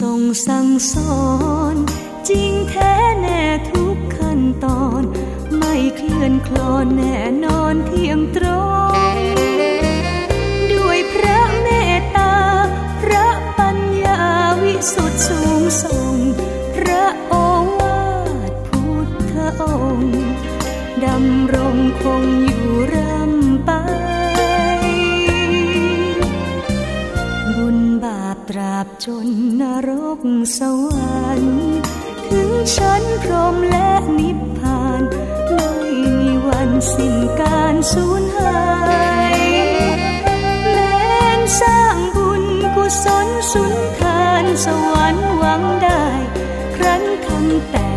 ทรงสั่งสอน จริงแท้แน่ทุกขั้นตอน ไม่เคลื่อนคลอนแน่นอนเที่ยงตรง ด้วยพระเมตตา พระปัญญาวิสุทธิสูงส่ง พระโอวาทพุทธองค์ดำรงคง สวรรค์ ถึงชั้นพรหมและนิพพาน ไม่มีวันสิ้นการสูญหายแม้นสร้างบุญกุศลสุนทานสวรรค์หวังได้ ครั้นทำแต่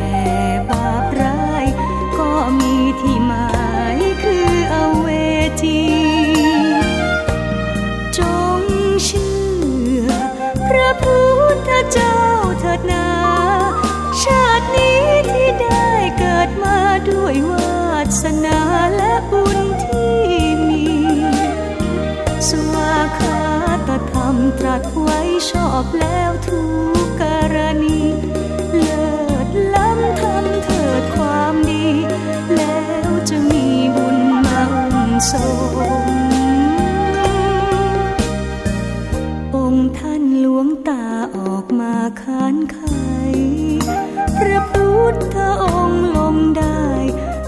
ตรัสไว้ชอบแล้วทุกกรณี เลิศล้ำทำเถิดความดี แล้วจะมีบุญมาอุ้มส่งองค์ท่านหลวงตาออกมาค้านไข พระพุทธองค์ลงได้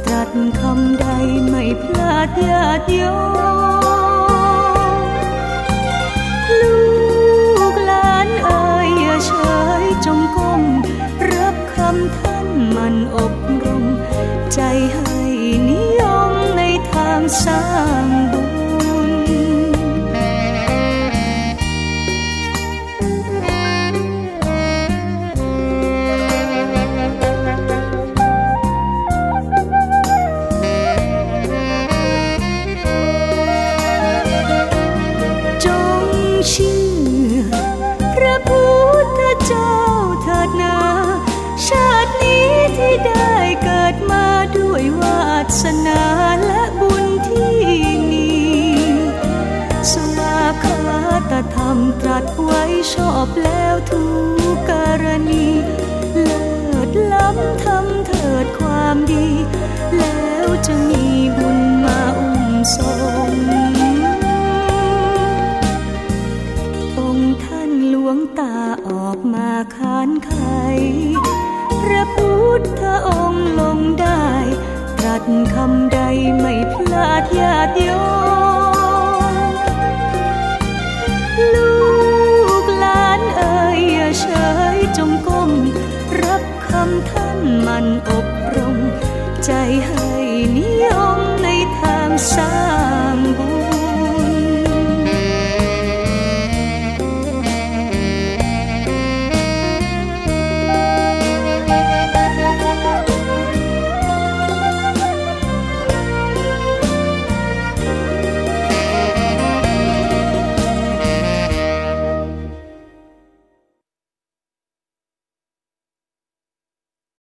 ตรัสคำใดไม่พลาดญาติโยมานมันอบรม ใจให้นิยมในทางสร้างบุญจงเชื่อพระพุทธเจ้า นาและบุญที่มีสวาคาตธรรมตรัสไว้ชอบแล้วทุกกรณี เลิศล้ำทำเถิดความดี แล้วจะมีบุญมาอุ้มส่งองค์ท่านหลวงตาออกมาค้านไขพระพุทธองค์ ดคำใดไม่พลาดญาติโยมลูกหลานเอ่ยอย่าเฉยจงก้ม รับคำท่านมันอบรม ใจให้นิยมในทางสาย